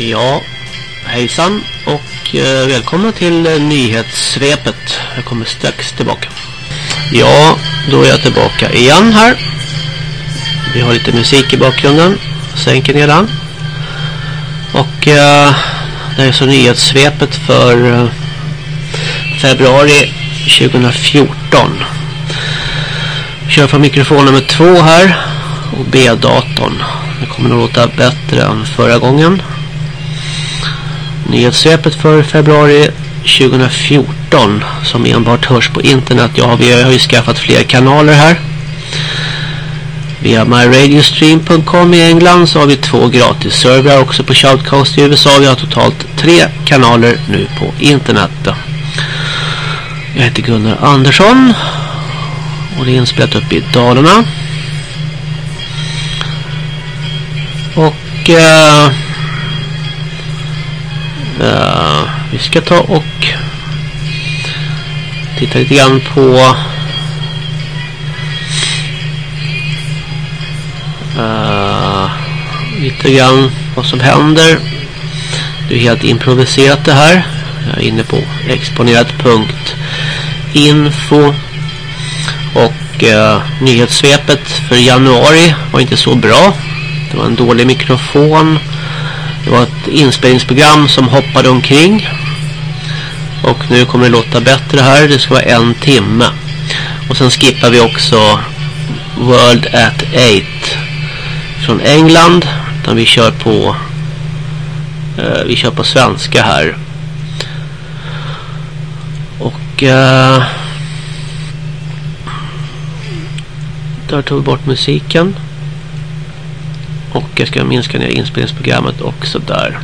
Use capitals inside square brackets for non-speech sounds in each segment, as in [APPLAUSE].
Ja, hejsan och eh, välkomna till eh, nyhetssvepet. Jag kommer strax tillbaka. Ja, då är jag tillbaka igen här. Vi har lite musik i bakgrunden. Sänker ner den. Och eh, det är så nyhetssvepet för eh, februari 2014. Kör från mikrofon nummer två här. Och B-datorn. Det kommer nog låta bättre än förra gången. Nyhetssvepet för februari 2014 som enbart hörs på internet. Ja, vi har ju skaffat fler kanaler här. Via myradiostream.com i England så har vi två gratis servrar också på Shoutcast i USA. Vi har totalt tre kanaler nu på internet. Jag heter Gunnar Andersson och det är inspelat upp i Dalarna. Och Eh, uh, vi ska ta och titta lite grann på uh, lite grann vad som händer. Det är helt improviserat det här. Jag är inne på exponerat.info och uh, nyhetssvepet för januari var inte så bra. Det var en dålig mikrofon. Det var ett inspelningsprogram som hoppade omkring. Och nu kommer det låta bättre här. Det ska vara en timme. Och sen skippar vi också World at 8 från England. Utan vi kör på eh, vi kör på svenska här. Och eh, där tog vi bort musiken. Och jag ska minska ner inspelningsprogrammet också där.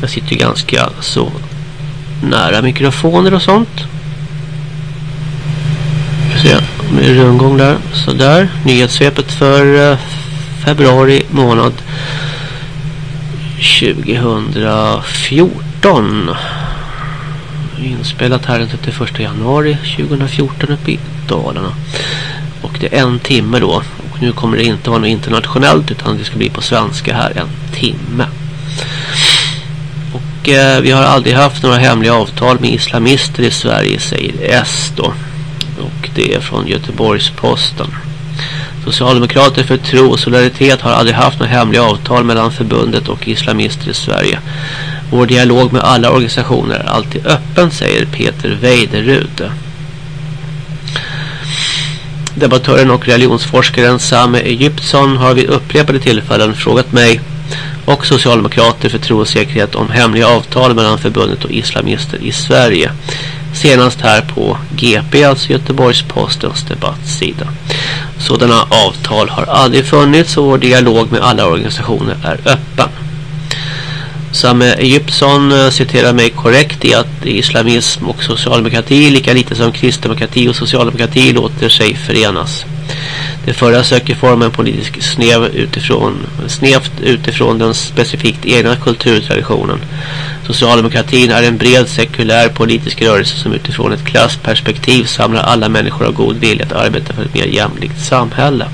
Jag sitter ganska så nära mikrofoner och sånt. Vi se med rundgång där. Så där. Nyhetssvepet för eh, februari månad 2014. Inspelat här den 31 januari 2014 uppe i Dalarna. Och det är en timme då nu kommer det inte vara något internationellt utan det ska bli på svenska här en timme. Och eh, vi har aldrig haft några hemliga avtal med islamister i Sverige säger S då. Och det är från Göteborgs-Posten. Socialdemokrater för tro och solidaritet har aldrig haft några hemliga avtal mellan förbundet och islamister i Sverige. Vår dialog med alla organisationer är alltid öppen, säger Peter Weiderud. Debattören och religionsforskaren Sam Egyptson har vid upprepade tillfällen frågat mig och socialdemokrater för tro och säkerhet om hemliga avtal mellan förbundet och islamister i Sverige. Senast här på GP, alltså Göteborgs-Postens debattsida. Sådana avtal har aldrig funnits och vår dialog med alla organisationer är öppen. Samme eh, Egyptson eh, citerar mig korrekt i att islamism och socialdemokrati lika lite som kristdemokrati och socialdemokrati låter sig förenas. Det förra söker formen politisk snev utifrån, snevt utifrån den specifikt egna kulturtraditionen. Socialdemokratin är en bred sekulär politisk rörelse som utifrån ett klassperspektiv samlar alla människor av god vilja att arbeta för ett mer jämlikt samhälle.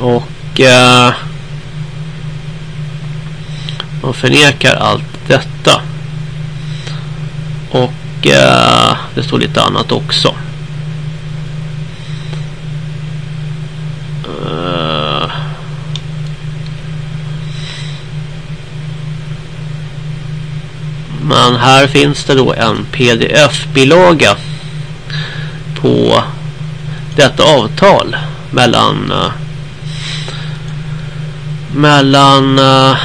Och... Eh, de förnekar allt detta. Och eh, det står lite annat också. Eh. Men här finns det då en pdf-bilaga på detta avtal mellan eh, mellan eh,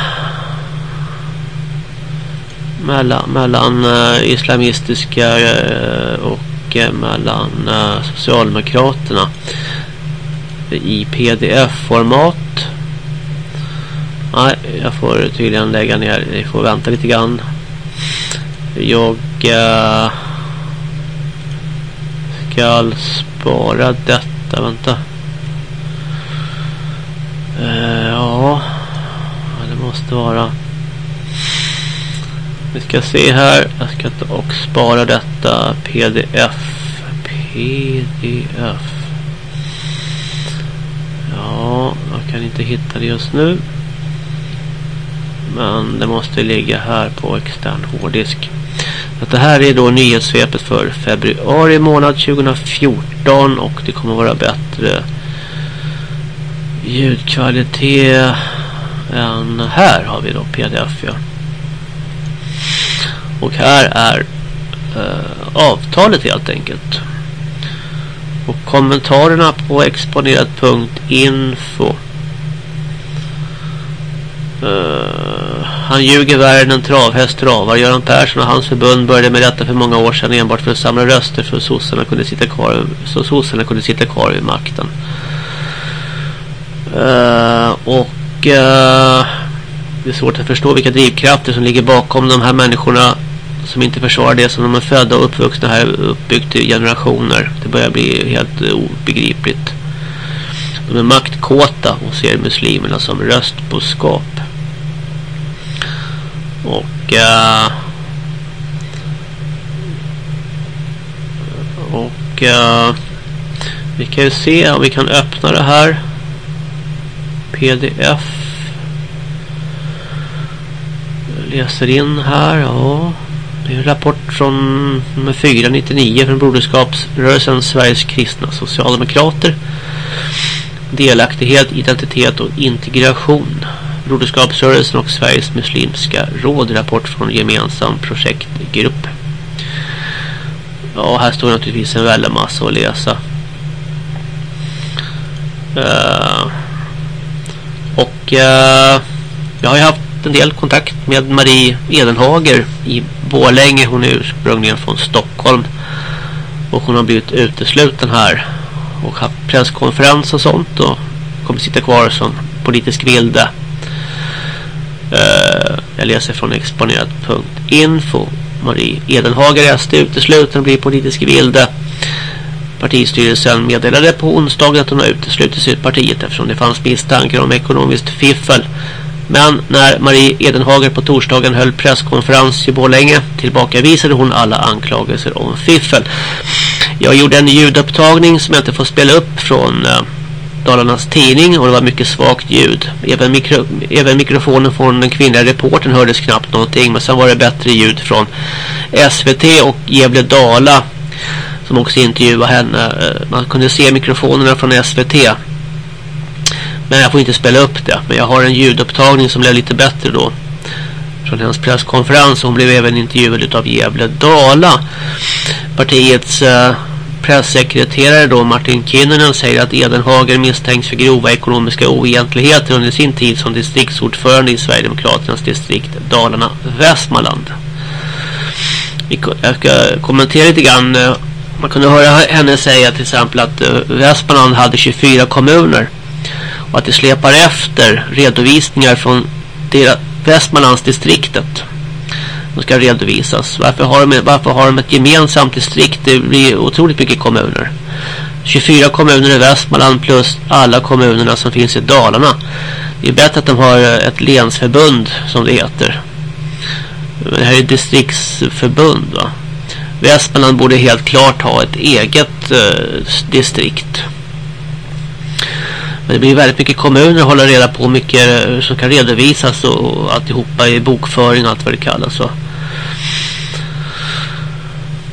mellan, mellan uh, islamistiska uh, och uh, mellan Socialdemokraterna i pdf-format. Nej, jag får tydligen lägga ner. Ni får vänta lite grann. Jag ska spara detta. Vänta. ja, det måste vara vi ska se här. Jag ska ta och spara detta pdf. Pdf. Ja, jag kan inte hitta det just nu. Men det måste ligga här på extern hårddisk. det här är då nyhetssvepet för februari månad 2014 och det kommer vara bättre ljudkvalitet än här har vi då pdf ja. Och här är eh, avtalet helt enkelt. Och kommentarerna på exponerat.info Uh, eh, han ljuger värre än en travhäst travar. Göran Persson och hans förbund började med detta för många år sedan enbart för att samla röster för sossarna kunde sitta kvar, så sossarna kunde sitta kvar vid makten. Uh, och uh, det är svårt att förstå vilka drivkrafter som ligger bakom de här människorna som inte försvarar det som de är födda och uppvuxna här uppbyggt i generationer. Det börjar bli helt obegripligt. De är maktkåta och ser muslimerna som röstboskap. Och uh, och uh, vi kan ju se om vi kan öppna det här pdf jag läser in här ja det är en rapport från nummer 499 från Broderskapsrörelsen Sveriges kristna socialdemokrater delaktighet, identitet och integration Broderskapsrörelsen och Sveriges muslimska råd rapport från gemensam projektgrupp. Ja, här står naturligtvis en väldig massa att läsa. Uh, och uh, jag har ju haft en del kontakt med Marie Edenhager i Bålänge. Hon är ursprungligen från Stockholm. Och hon har blivit utesluten här. Och haft presskonferens och sånt. Och kommer sitta kvar som politisk vilde. Eh, jag läser från exponerat.info. Marie Edenhager SD alltså utesluten och blir politisk vilde. Partistyrelsen meddelade på onsdagen att hon har uteslutits ur partiet eftersom det fanns misstankar om ekonomiskt fiffel. Men när Marie Edenhager på torsdagen höll presskonferens i Borlänge tillbakavisade hon alla anklagelser om fiffel. Jag gjorde en ljudupptagning som jag inte får spela upp från eh, Dalarnas tidning och det var mycket svagt ljud. Även, mikro, även mikrofonen från den kvinnliga reporten hördes knappt någonting. Men sen var det bättre ljud från SVT och Gävle Dala som också intervjuade henne. Eh, man kunde se mikrofonerna från SVT. Men jag får inte spela upp det. Men jag har en ljudupptagning som blev lite bättre då. Från hennes presskonferens. Hon blev även intervjuad av Gävle Dala. Partiets... Uh, pressekreterare då Martin Kinnunen säger att Edenhager misstänks för grova ekonomiska oegentligheter under sin tid som distriktsordförande i Sverigedemokraternas distrikt Dalarna-Västmanland. Jag ska kommentera lite grann. Eh, man kunde höra henne säga till exempel att eh, Västmanland hade 24 kommuner och att det släpar efter redovisningar från Västmanlandsdistriktet. som ska redovisas. Varför har, de, varför har de ett gemensamt distrikt? Det blir otroligt mycket kommuner. 24 kommuner i Västmanland plus alla kommunerna som finns i Dalarna. Det är bättre att de har eh, ett länsförbund som det heter. Det här är distriktsförbund va. Västmanland borde helt klart ha ett eget eh, distrikt. Men det blir väldigt mycket kommuner att hålla reda på mycket eh, som kan redovisas och alltihopa i bokföring och allt vad det kallas. Så.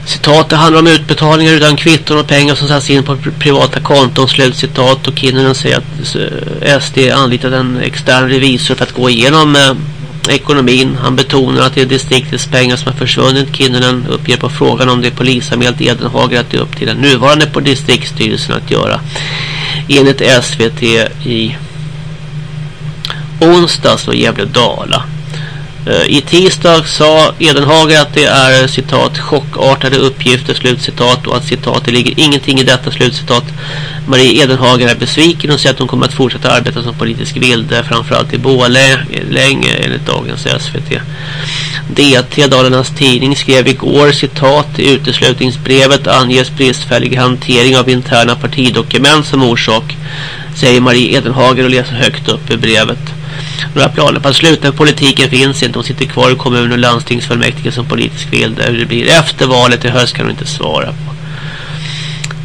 Citat, det handlar om utbetalningar utan kvitton och pengar som sätts in på privata konton. Slut citat och Kinnunen säger att eh, SD anlitat en extern revisor för att gå igenom eh, ekonomin. Han betonar att det är distriktets pengar som har försvunnit. Kinnunen uppger på frågan om det är polisanmält Edenhager att det är upp till den nuvarande på distriktsstyrelsen att göra enligt SVT i onsdags och Gävle Dala. Eh, I tisdag sa Edenhager att det är citat chockartade uppgifter slutcitat och att citat det ligger ingenting i detta slutcitat. Marie Edenhager är besviken och säger att hon kommer att fortsätta arbeta som politisk vilde framförallt i Borlänge enligt dagens SVT. DT Dalarnas tidning skrev igår citat i uteslutningsbrevet anges bristfällig hantering av interna partidokument som orsak säger Marie Edenhager och läser högt upp i brevet. Några planer på att sluta politiken finns inte. Hon sitter kvar i kommun- och landstingsfullmäktige som politisk vilde. Hur det blir efter valet i höst kan hon inte svara på.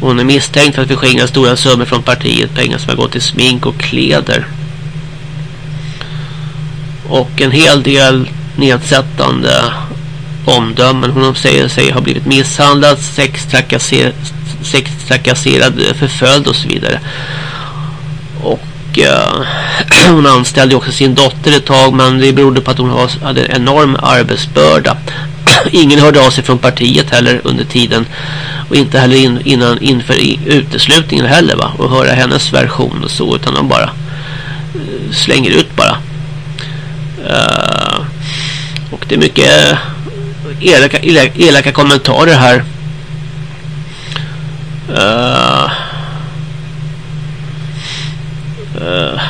Hon är misstänkt för att förskingra stora summor från partiet. Pengar som har gått till smink och kläder. Och en hel del nedsättande omdömen. Hon säger sig ha blivit misshandlad, sextrakasserad, sex förföljd och så vidare. Och uh, [CLEARS THROAT] hon anställde också sin dotter ett tag men det berodde på att hon hade en enorm arbetsbörda. [CLEARS THROAT] Ingen hörde av sig från partiet heller under tiden och inte heller in, innan, inför uteslutningen heller va och höra hennes version och så utan de bara eh, slänger ut bara. Uh, och det är mycket elaka, elaka kommentarer här. Uh, Eh,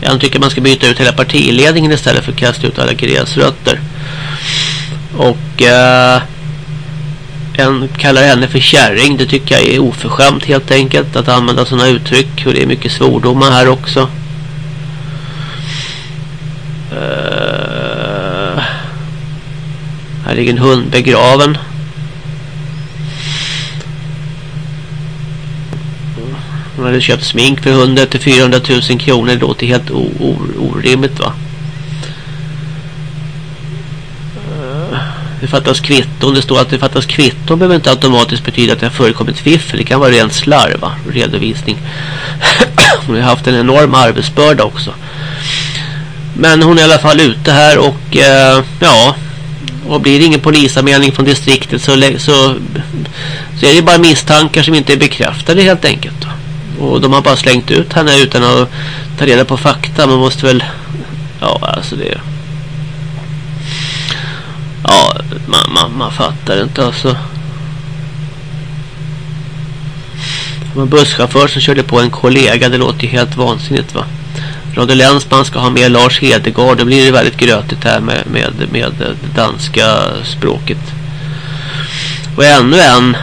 jag tycker man ska byta ut hela partiledningen istället för att kasta ut alla gräsrötter. Och uh, en kallar henne för kärring. Det tycker jag är oförskämt helt enkelt att använda sådana uttryck. Och det är mycket svordomar här också. Uh, här ligger en hund begraven. Hon hade köpt smink för 100 till 400 000 kronor. Det låter helt orimligt va. Det fattas kvitton. Det står att det fattas kvitton behöver inte automatiskt betyda att det har förekommit fiffel. Det kan vara rent slarva. Redovisning. [COUGHS] hon har haft en enorm arbetsbörda också. Men hon är i alla fall ute här och eh, ja och blir det ingen polisanmälning från distriktet så, så, så är det bara misstankar som inte är bekräftade helt enkelt. Och de har bara slängt ut henne utan att ta reda på fakta. Man måste väl... Ja, alltså det... Ja, man, man, man fattar inte alltså. En busschaufför som körde på en kollega, det låter ju helt vansinnigt va. Radio Länsman ska ha med Lars Hedegaard. Då blir det väldigt grötigt här med, med, med det danska språket. Och ännu en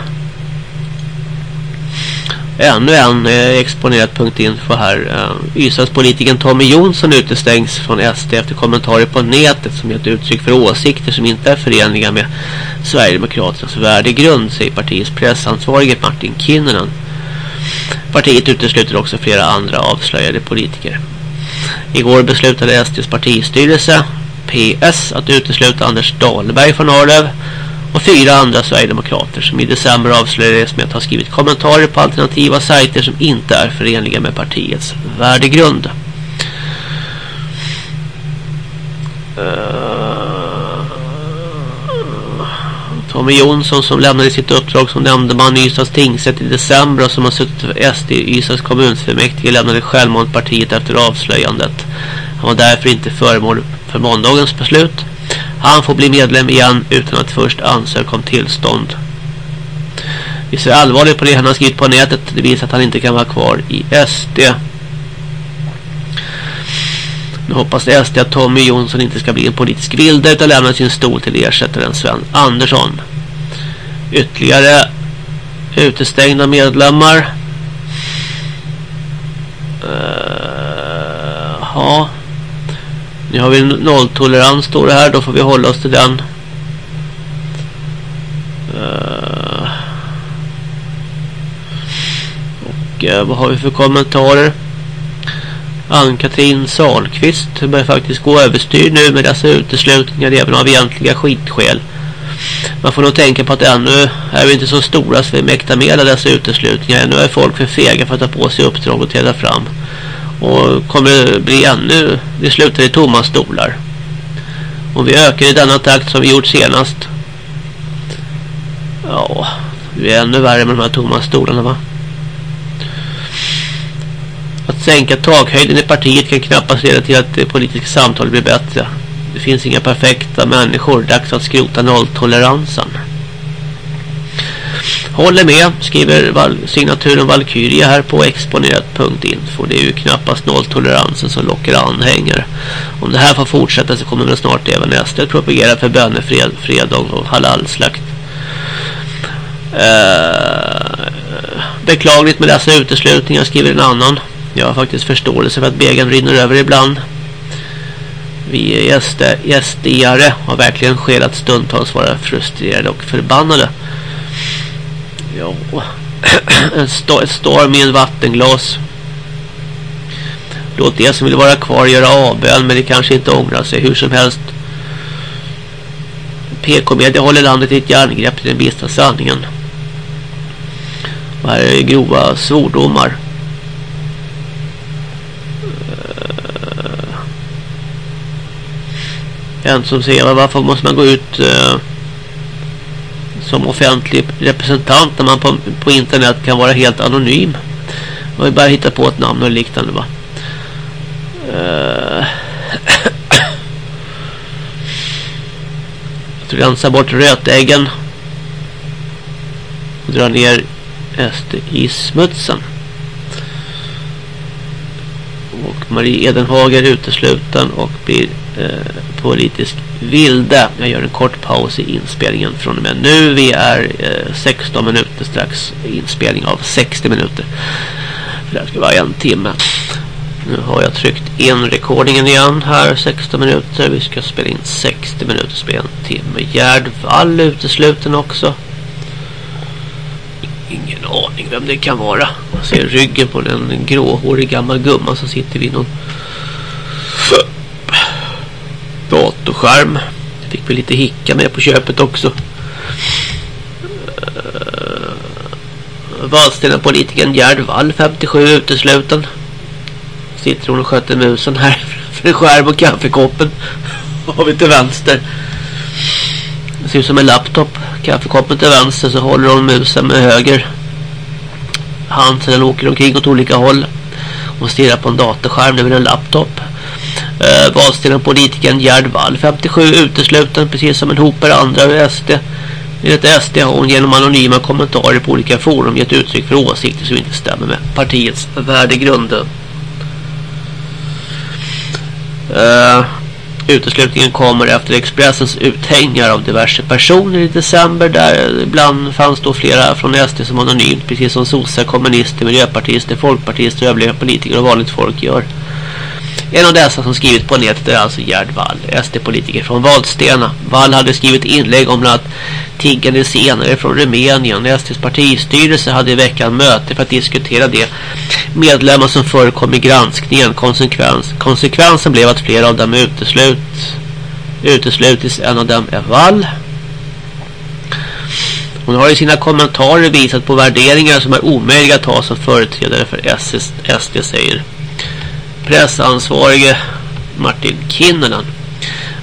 ännu en eh, exponerat.info punktinfo här. Eh, Ystadspolitiken Tommy Jonsson utestängs från SD efter kommentarer på nätet som gett uttryck för åsikter som inte är förenliga med Sverigedemokraternas värdegrund, säger partiets pressansvarige Martin Kinnunen. Partiet utesluter också flera andra avslöjade politiker. Igår beslutade SDs partistyrelse PS att utesluta Anders Dahlberg från Arlöv och fyra andra Sverigedemokrater som i december avslöjades med att ha skrivit kommentarer på alternativa sajter som inte är förenliga med partiets värdegrund. Eh, Tommy Jonsson som lämnade sitt uppdrag som nämndeman i Ystads tingsrätt i december och som har suttit för SD i Ystads kommunfullmäktige lämnade självmant partiet efter avslöjandet. Han var därför inte föremål för måndagens beslut. Han får bli medlem igen utan att först ansöka om tillstånd. Vi ser allvarligt på det han har skrivit på nätet. Det visar att han inte kan vara kvar i SD. Nu hoppas SD att Tommy Jonsson inte ska bli en politisk vilde utan lämna sin stol till ersättaren Sven Andersson. Ytterligare utestängda medlemmar. Uh, ja. Nu har vi nolltolerans står det här. Då får vi hålla oss till den. Uh, och uh, vad har vi för kommentarer? Ann-Katrin Salqvist börjar faktiskt gå överstyr nu med dessa uteslutningar även av egentliga skitskäl. Man får nog tänka på att ännu är vi inte så stora så vi mäktar med alla dessa uteslutningar. Ännu är folk för fega för att ta på sig uppdrag och träda fram och kommer det bli ännu vi slutar i tomma stolar. Om vi ökar i denna takt som vi gjort senast. Ja det är ännu värre med de här tomma stolarna va? Att sänka takhöjden i partiet kan knappast leda till att det politiska samtalet blir bättre. Det finns inga perfekta människor dags att skrota nolltoleransen. Håller med, skriver val signaturen Valkyria här på exponerat.info. Det är ju knappast nolltoleransen som lockar anhängare. Om det här får fortsätta så kommer väl snart även SD att propagera för bönefred fredag och halalslakt. Eh, beklagligt med dessa uteslutningar skriver en annan. Jag har faktiskt förståelse för att begen rinner över ibland. Vi SD-are har verkligen skäl att stundtals vara frustrerade och förbannade. Ja, [COUGHS] ett storm i en vattenglas. Låt det som vill vara kvar göra avbön men det kanske inte ångrar sig hur som helst. PK-media håller landet i ett järngrepp till den bistra sanningen. Och här är grova svordomar. Eh. En som säger varför måste man gå ut uh, som offentlig representant när man på, på internet kan vara helt anonym. Man vill bara hitta på ett namn och liknande va. Uh, [COUGHS] att rensa bort rötäggen och dra ner SD i smutsen. Och Marie Edenhager utesluten och blir eh, politiskt vilde. Jag gör en kort paus i inspelningen från och med nu. Vi är eh, 16 minuter strax inspelning av 60 minuter. För det här ska vara en timme. Nu har jag tryckt in rekordningen igen här 16 minuter. Vi ska spela in 60 minuter, spela en timme. Gerd Wall utesluten också. Ingen aning vem det kan vara. Jag ser ryggen på den gråhårig gammal gumma som sitter vid någon datorskärm. Fick vi lite hicka med på köpet också. Uh, politikern Gerd Wall 57 utesluten. Sitter hon och sköter musen här för en skärm och kaffekoppen. Har vi till vänster. Det ser ut som en laptop. Kaffekoppen till vänster så håller hon musen med höger hand så åker omkring åt olika håll. Hon stirrar på en datorskärm, det är en laptop. Eh, Vadstena politikern Gerd Wall 57 utesluten precis som en hoper andra ur SD. Enligt SD har hon genom anonyma kommentarer på olika forum gett uttryck för åsikter som inte stämmer med partiets värdegrund. Eh, uteslutningen kommer efter Expressens uthängningar av diverse personer i december där ibland fanns då flera från SD som anonymt precis som sossar, kommunister, miljöpartister, folkpartister övriga politiker och vanligt folk gör. En av dessa som skrivit på nätet är alltså Gerd Wall, SD-politiker från Vadstena. Wall hade skrivit inlägg om att tiggande senare från Rumänien. SDs partistyrelse hade i veckan möte för att diskutera det medlemmar som förekom i granskningen. Konsekvens. Konsekvensen blev att flera av dem uteslut, uteslutits. En av dem är Wall. Hon har i sina kommentarer visat på värderingar som är omöjliga att ta som företrädare för SD, säger pressansvarige Martin Kinnunen.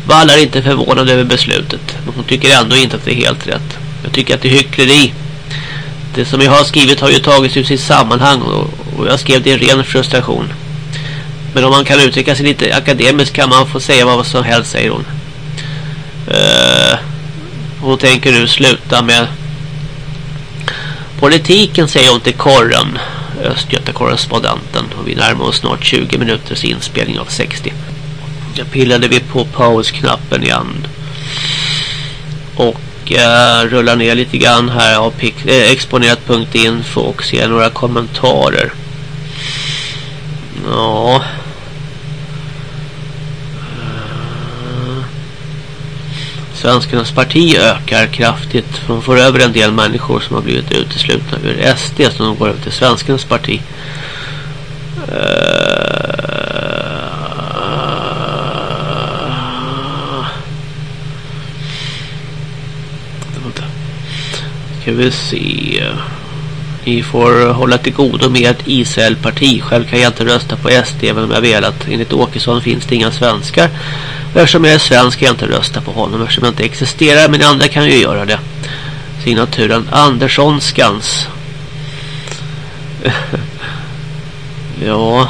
Wall är inte förvånad över beslutet. Men hon tycker ändå inte att det är helt rätt. Jag tycker att det är hyckleri. Det som jag har skrivit har ju tagits ur sitt sammanhang och, jag skrev det i ren frustration. Men om man kan uttrycka sig lite akademiskt kan man få säga vad som helst, säger hon. Uh, hon tänker nu sluta med politiken, säger hon till korren. Östgötakorrespondenten och vi närmar oss snart 20 minuters inspelning av 60. Jag pillade vi på pausknappen igen. Och eh, rullar ner lite grann här av äh, eh, exponerat.info och ser några kommentarer. Ja. Eh. Svenskarnas parti ökar kraftigt. De får över en del människor som har blivit uteslutna ur SD som de går över till Svenskarnas parti. Uh, ska vi se. Ni får hålla till godo med ett Israel-parti. Själv kan jag inte rösta på SD även om jag velat. Enligt Åkesson finns det inga svenskar Eftersom jag är svensk kan jag inte rösta på honom eftersom jag inte existerar. Men andra kan ju göra det. Signaturen Anderssonskans. [LAUGHS] ja,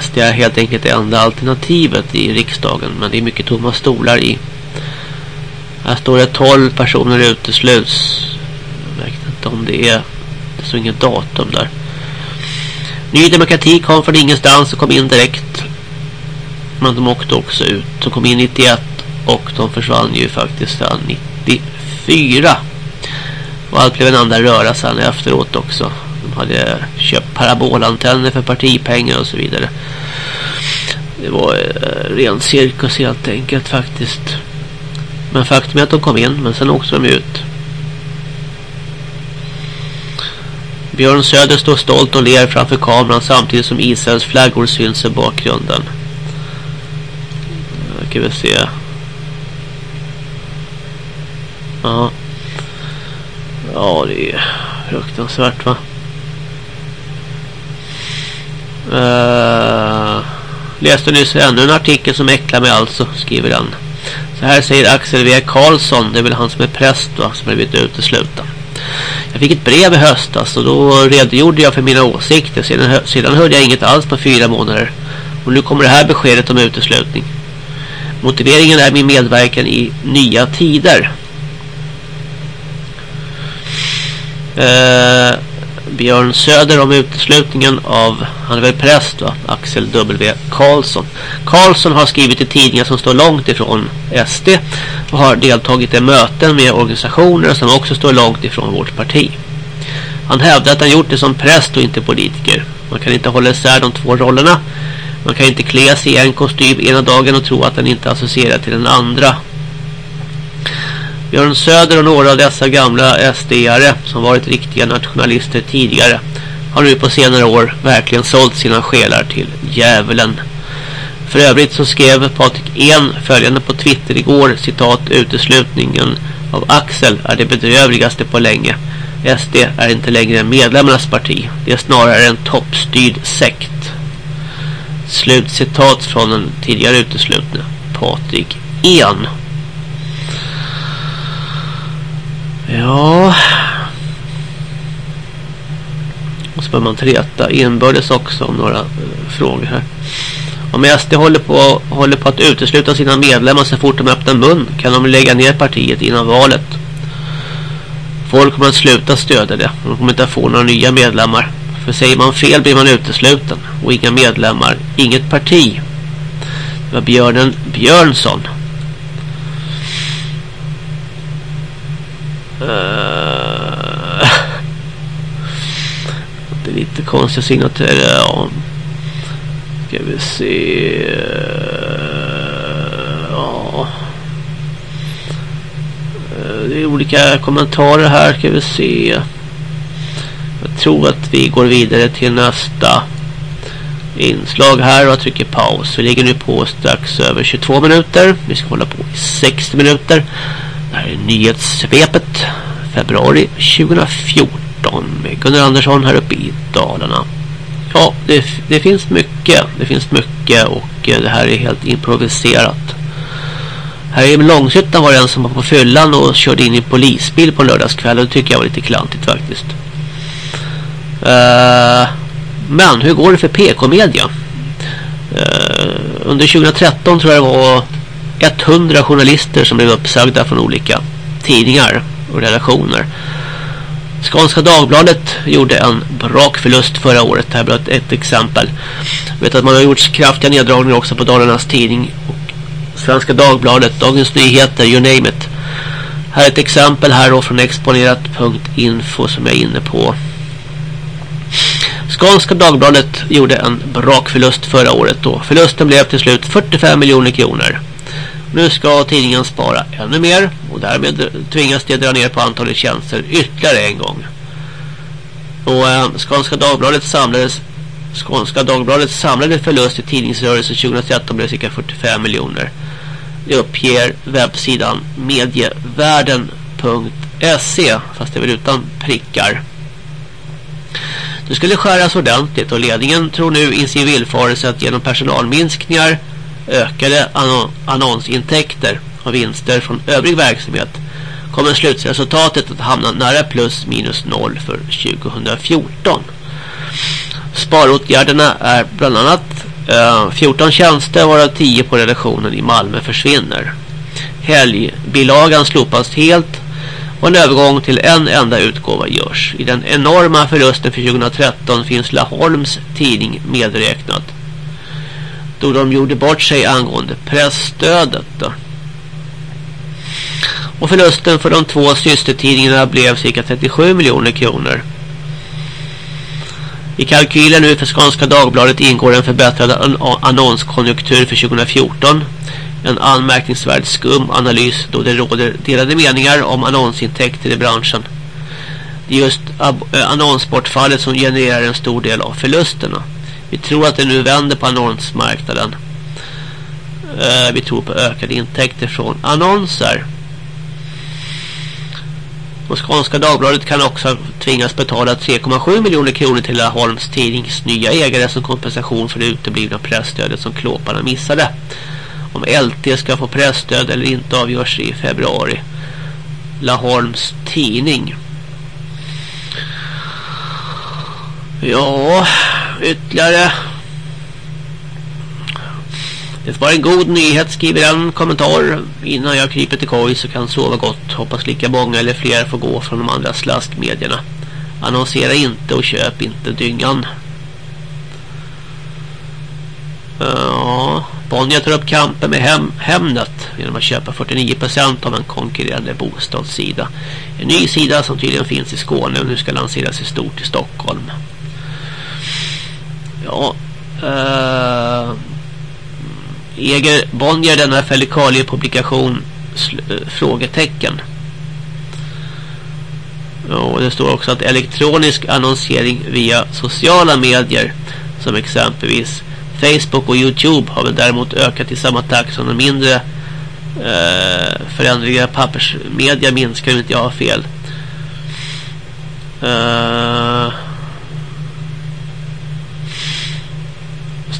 SD är helt enkelt det enda alternativet i riksdagen. Men det är mycket tomma stolar i. Här står det 12 personer utesluts. Om det är... Det står inget datum där. Ny demokrati kom från ingenstans och kom in direkt. Men de åkte också ut. De kom in 91 och de försvann ju faktiskt sedan 94. Och allt blev en andra röra sen efteråt också. De hade köpt parabolantenner för partipengar och så vidare. Det var eh, ren cirkus helt enkelt faktiskt. Men faktum är att de kom in men sen åkte de ut. Björn Söder står stolt och ler framför kameran samtidigt som Israels flaggor syns i bakgrunden. Nu Ska vi se. Ja. Ja, det är fruktansvärt va. Uh, läste nyss ännu en artikel som äcklar mig alltså, skriver den. Så här säger Axel V. Karlsson, det är väl han som är präst då, som har blivit utesluten. Jag fick ett brev i höstas och då redogjorde jag för mina åsikter. Sedan, sedan hörde jag inget alls på fyra månader. Och nu kommer det här beskedet om uteslutning. Motiveringen är min medverkan i nya tider. Eh, Björn Söder om uteslutningen av, han är väl präst va? Axel W. Karlsson. Karlsson har skrivit i tidningar som står långt ifrån SD har deltagit i möten med organisationer som också står långt ifrån vårt parti. Han hävdar att han gjort det som präst och inte politiker. Man kan inte hålla isär de två rollerna. Man kan inte klä sig i en kostym ena dagen och tro att den inte associerar till den andra. Björn Söder och några av dessa gamla SD-are som varit riktiga nationalister tidigare har nu på senare år verkligen sålt sina själar till djävulen. För övrigt så skrev Patrik En följande på Twitter igår citat uteslutningen av Axel är det bedrövligaste på länge. SD är inte längre medlemmarnas parti. Det är snarare en toppstyrd sekt. Slutcitat från den tidigare uteslutne Patrik En. Ja. Och så bör man treta inbördes också om några eh, frågor här. Om SD håller på, håller på att utesluta sina medlemmar så fort de öppnar mun kan de lägga ner partiet innan valet. Folk kommer att sluta stödja det. De kommer inte att få några nya medlemmar. För säger man fel blir man utesluten. Och inga medlemmar, inget parti. Det var Björnen Björnsson Uh, [LAUGHS] det är lite konstiga signaturer. Ja. Ska vi se. Ja. Eh, det är olika kommentarer här. Ska vi se. Jag tror att vi går vidare till nästa inslag här och jag trycker paus. Vi ligger nu på strax över 22 minuter. Vi ska hålla på i 60 minuter. Det här är nyhetssvepet februari 2014 med Gunnar Andersson här uppe i Dalarna. Ja, det, det finns mycket. Det finns mycket och eh, det här är helt improviserat. Här i Långshyttan var det en som var på fyllan och körde in i polisbil på lördagskväll och det tycker jag var lite klantigt faktiskt. Uh, men hur går det för PK-media? Uh, eh, under 2013 tror jag det var 100 journalister som blev uppsagda från olika tidningar och redaktioner. Skånska Dagbladet gjorde en brakförlust förra året. Det här blir ett exempel. Jag vet att man har gjort kraftiga neddragningar också på Dalarnas tidning. Och Svenska Dagbladet, Dagens Nyheter, you name it. Här är ett exempel här då från exponerat.info som jag är inne på. Skånska Dagbladet gjorde en brakförlust förra året då. Förlusten blev till slut 45 miljoner kronor. Nu ska tidningen spara ännu mer och därmed tvingas de dra ner på antalet tjänster ytterligare en gång. Och eh, Skånska Dagbladet samlades Skånska Dagbladets samlade förlust i tidningsrörelsen 2013 blev cirka 45 miljoner. Det uppger webbsidan medievärden.se fast det är väl utan prickar. Det skulle skäras ordentligt och ledningen tror nu i sin villfarelse att genom personalminskningar ökade annonsintäkter och vinster från övrig verksamhet kommer slutresultatet att hamna nära plus minus noll för 2014. Sparåtgärderna är bland annat eh, 14 tjänster varav 10 på redaktionen i Malmö försvinner. Helgbilagan slopas helt och en övergång till en enda utgåva görs. I den enorma förlusten för 2013 finns Laholms tidning medräknat då de gjorde bort sig angående pressstödet. Då. Och förlusten för de två systertidningarna blev cirka 37 miljoner kronor. I kalkylen nu för Skånska Dagbladet ingår en förbättrad annonskonjunktur för 2014. En anmärkningsvärd skum analys då det råder delade meningar om annonsintäkter i branschen. det är just eh, annonsbortfallet som genererar en stor del av förlusterna. Vi tror att det nu vänder på annonsmarknaden. Eh, vi tror på ökade intäkter från annonser. Och Skånska Dagbladet kan också tvingas betala 3,7 miljoner kronor till Laholms tidnings nya ägare som kompensation för det uteblivna pressstödet som klåparna missade. Om LT ska få pressstöd eller inte avgörs i februari. Laholms tidning. Ja, ytterligare. Det var en god nyhet, skriver en kommentar. Innan jag kryper till koj så kan sova gott. Hoppas lika många eller fler får gå från de andra slaskmedierna. Annonsera inte och köp inte dyngan. Ja, Bonnier tar upp kampen med hem, Hemnet genom att köpa 49% av en konkurrerande bostadssida. En ny sida som tydligen finns i Skåne och nu ska lanseras i stort i Stockholm. Ja, eh, mm, uh, äger Bonnier denna felikaliepublikation eh, frågetecken. Ja, och det står också att elektronisk annonsering via sociala medier som exempelvis Facebook och Youtube har väl däremot ökat i samma takt som de mindre eh, förändringar pappersmedia minskar om inte jag har fel. Eh,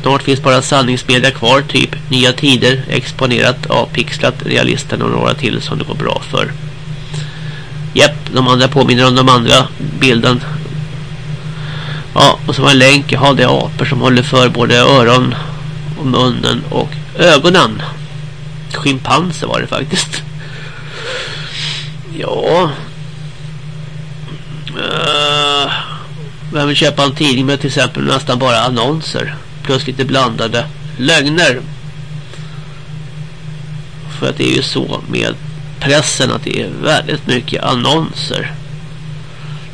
snart finns bara sanningsmedia kvar, typ Nya Tider, exponerat, avpixlat, realisten och några till som det går bra för. Japp, de andra påminner om de andra bilden Ja, och så var en länk. Jaha, det är apor som håller för både öron och munnen och ögonen. Schimpanser var det faktiskt. Ja. Uh, vem vill köpa en tidning med till exempel nästan bara annonser. Plus lite blandade lögner. För att det är ju så med pressen att det är väldigt mycket annonser.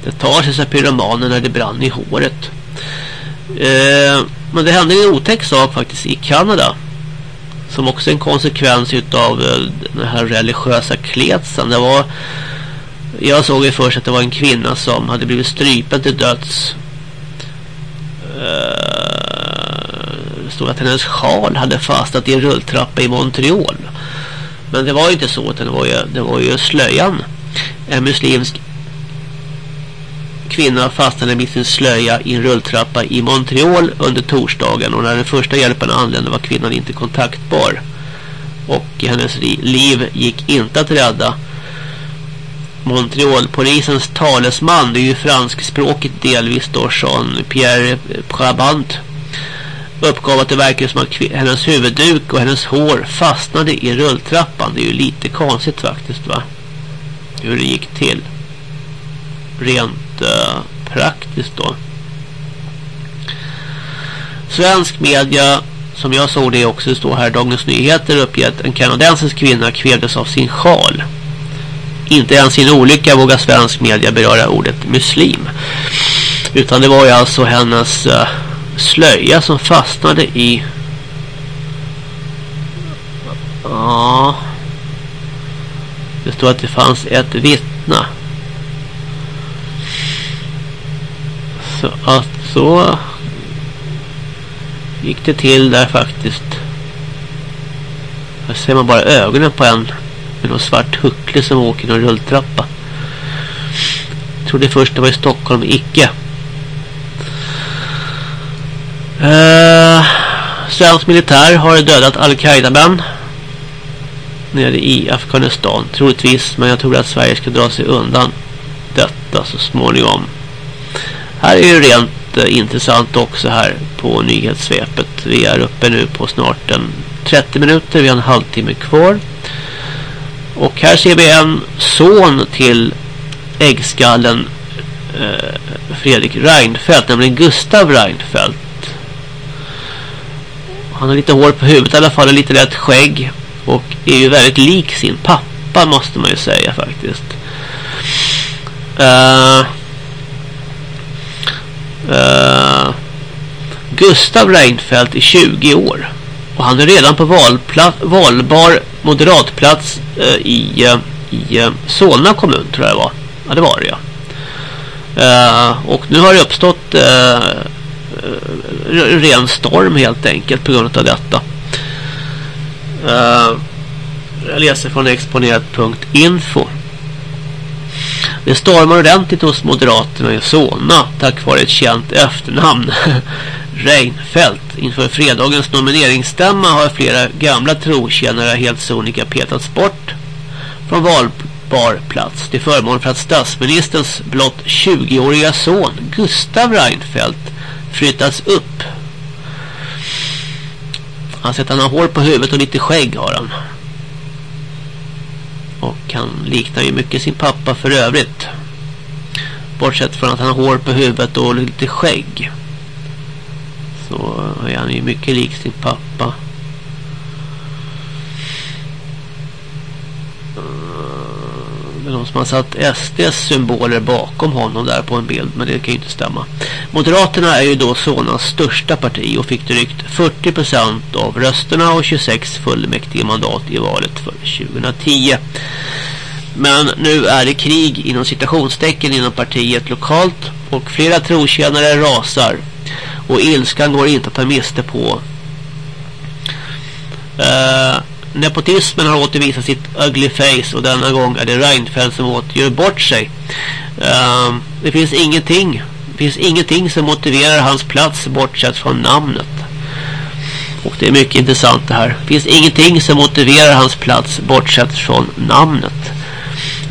Det tar sig så pyromanen när det brann i håret. Eh, men det hände en otäck sak faktiskt i Kanada. Som också är en konsekvens utav eh, den här religiösa kletsen. Det var... Jag såg ju först att det var en kvinna som hade blivit strypen till döds. Eh, påstod att hennes sjal hade fastnat i en rulltrappa i Montreal. Men det var ju inte så utan det var ju, det var ju slöjan. En muslimsk kvinna fastnade med sin slöja i en rulltrappa i Montreal under torsdagen och när den första hjälpen anlände var kvinnan inte kontaktbar. Och hennes liv gick inte att rädda. Montreal-polisens talesman, det är ju franskspråkigt delvis då, Jean-Pierre Prabant uppgav att det verkar som att hennes huvudduk och hennes hår fastnade i rulltrappan. Det är ju lite konstigt faktiskt va? Hur det gick till. Rent uh, praktiskt då. Svensk media, som jag såg det också, det står här Dagens Nyheter uppger att en kanadensisk kvinna kvävdes av sin sjal. Inte ens i en olycka vågar svensk media beröra ordet muslim. Utan det var ju alltså hennes uh, slöja som fastnade i... Ja... Det står att det fanns ett vittne. Så att så gick det till där faktiskt. Här ser man bara ögonen på en med någon svart huckle som åker i någon rulltrappa. Jag trodde först det var i Stockholm, icke. Eh, svensk militär har dödat Al-Qaida-män nere i Afghanistan, troligtvis. Men jag tror att Sverige ska dra sig undan detta så småningom. Här är det rent eh, intressant också här på nyhetssvepet. Vi är uppe nu på snart en 30 minuter. Vi har en halvtimme kvar. Och här ser vi en son till äggskallen eh, Fredrik Reinfeldt, nämligen Gustav Reinfeldt. Han har lite hår på huvudet i alla fall och lite rätt skägg. Och är ju väldigt lik sin pappa måste man ju säga faktiskt. Uh, Uh, Gustav Reinfeldt är 20 år. Och han är redan på valbar moderatplats uh, i, uh, i uh, Solna kommun tror jag det var. Ja det var det ja. Uh, och nu har det uppstått uh, Eh, ren storm helt enkelt på grund av detta. Uh, jag läser från exponerat.info. Det stormar ordentligt hos Moderaterna i Solna tack vare ett känt efternamn. [LAUGHS] Reinfeldt. Inför fredagens nomineringsstämma har flera gamla trotjänare helt sonika petats bort från valbar plats till förmån för att statsministerns blott 20-åriga son Gustav Reinfeldt flyttats upp. Han sett han har hår på huvudet och lite skägg har han. Och han liknar ju mycket sin pappa för övrigt. Bortsett från att han har hår på huvudet och lite skägg. Så är han ju mycket lik sin pappa. De någon som har satt SDs symboler bakom honom där på en bild. Men det kan ju inte stämma. Moderaterna är ju då Sonas största parti och fick drygt 40% av rösterna och 26 fullmäktige mandat i valet för 2010. Men nu är det krig inom citationstecken inom partiet lokalt och flera trotjänare rasar och ilskan går inte att ta miste på. Uh, nepotismen har återvisat sitt ugly face och denna gång är det Reinfeldt som återgör bort sig. Uh, det finns ingenting det finns ingenting som motiverar hans plats bortsett från namnet. Och det är mycket intressant det här. Det finns ingenting som motiverar hans plats bortsett från namnet.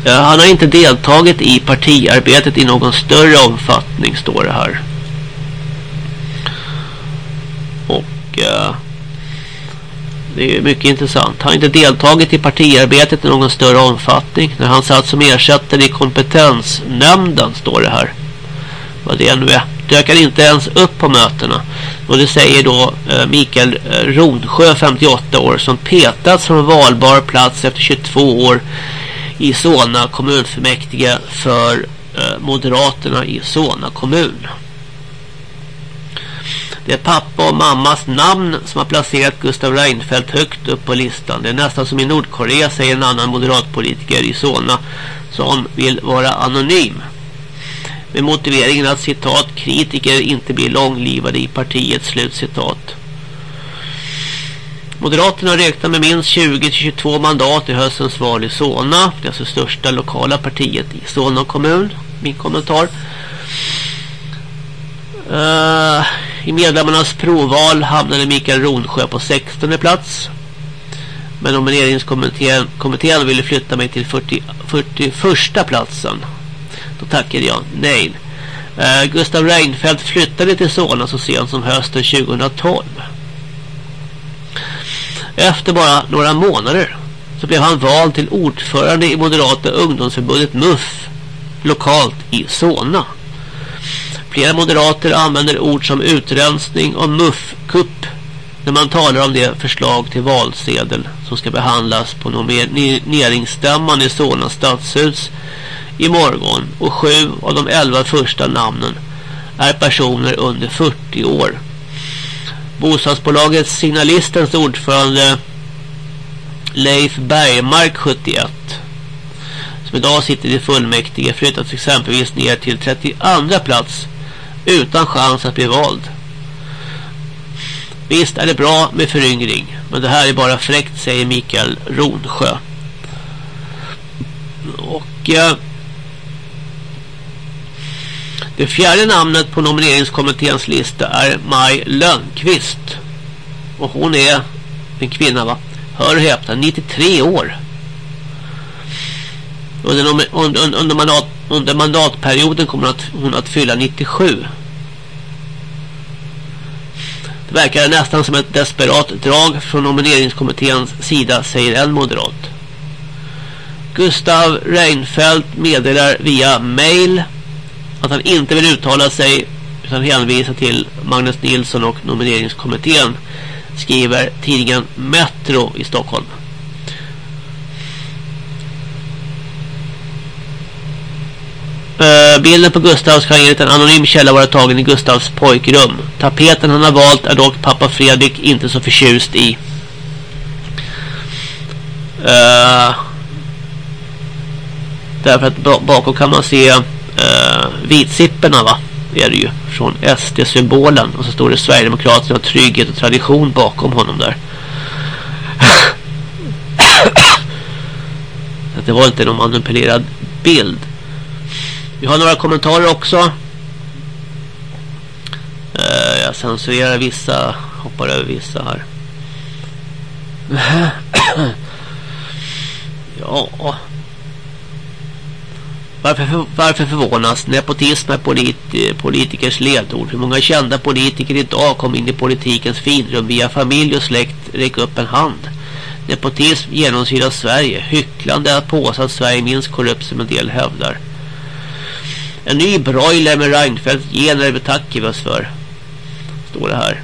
Uh, han har inte deltagit i partiarbetet i någon större omfattning står det här. Och uh, det är mycket intressant. Han har inte deltagit i partiarbetet i någon större omfattning. När han satt som ersättare i kompetensnämnden står det här. Vad det nu är. Dökar inte ens upp på mötena. Och det säger då eh, Mikael Ronsjö, 58 år, som petats från valbar plats efter 22 år i Solna kommunfullmäktige för eh, Moderaterna i Solna kommun. Det är pappa och mammas namn som har placerat Gustav Reinfeldt högt upp på listan. Det är nästan som i Nordkorea säger en annan moderatpolitiker i Solna som vill vara anonym. Med motiveringen att citat kritiker inte blir långlivade i partiet slutcitat. Moderaterna räknar med minst 20-22 mandat i höstens val i Solna. Det är alltså största lokala partiet i Solna kommun. Min kommentar. Uh, i medlemmarnas provval hamnade Mikael Ronsjö på 16 plats. Men nomineringskommittén ville flytta mig till 40, 41 platsen. Då tackade jag nej. Uh, Gustav Reinfeldt flyttade till Solna så sent som hösten 2012. Efter bara några månader så blev han vald till ordförande i Moderata ungdomsförbundet MUF lokalt i Solna. Flera moderater använder ord som utrensning och muffkupp när man talar om det förslag till valsedel som ska behandlas på nomineringsstämman i Solna stadshus i morgon och sju av de elva första namnen är personer under 40 år. Bostadsbolagets signalistens ordförande Leif Bergmark 71 som idag sitter i fullmäktige flyttats exempelvis ner till 32 plats utan chans att bli vald. Visst är det bra med föryngring, men det här är bara fräckt, säger Mikael Ronsjö. Och eh, det fjärde namnet på nomineringskommitténs lista är Maj Lönnqvist. Och hon är en kvinna va? Hör och häpna, 93 år. Under, under, under, mandat, under mandatperioden kommer hon att, hon att fylla 97. Det verkar nästan som ett desperat drag från nomineringskommitténs sida, säger en moderat. Gustav Reinfeldt meddelar via mail att han inte vill uttala sig utan hänvisar till Magnus Nilsson och nomineringskommittén skriver tidningen Metro i Stockholm. Bilden på Gustav ska enligt en anonym källa vara tagen i Gustavs pojkrum. Tapeten han har valt är dock pappa Fredrik inte så förtjust i. Uh, därför att bakom kan man se eh, uh, vitsipporna va? Är det ju. Från SD-symbolen. Och så står det Sverigedemokraterna, trygghet och tradition bakom honom där. [COUGHS] det var inte någon manipulerad bild. Vi har några kommentarer också. Uh, jag censurerar vissa. Hoppar över vissa här. [CLEARS THROAT] ja. Varför, varför förvånas? Nepotism är polit, politikers ledord. Hur många kända politiker idag kom in i politikens finrum via familj och släkt räck upp en hand. Nepotism genomsyrar Sverige. Hycklande är påstå att Sverige minst korrupt som en del hävdar. En ny broiler med Reinfeldt gener betackar vi oss för. Står det här.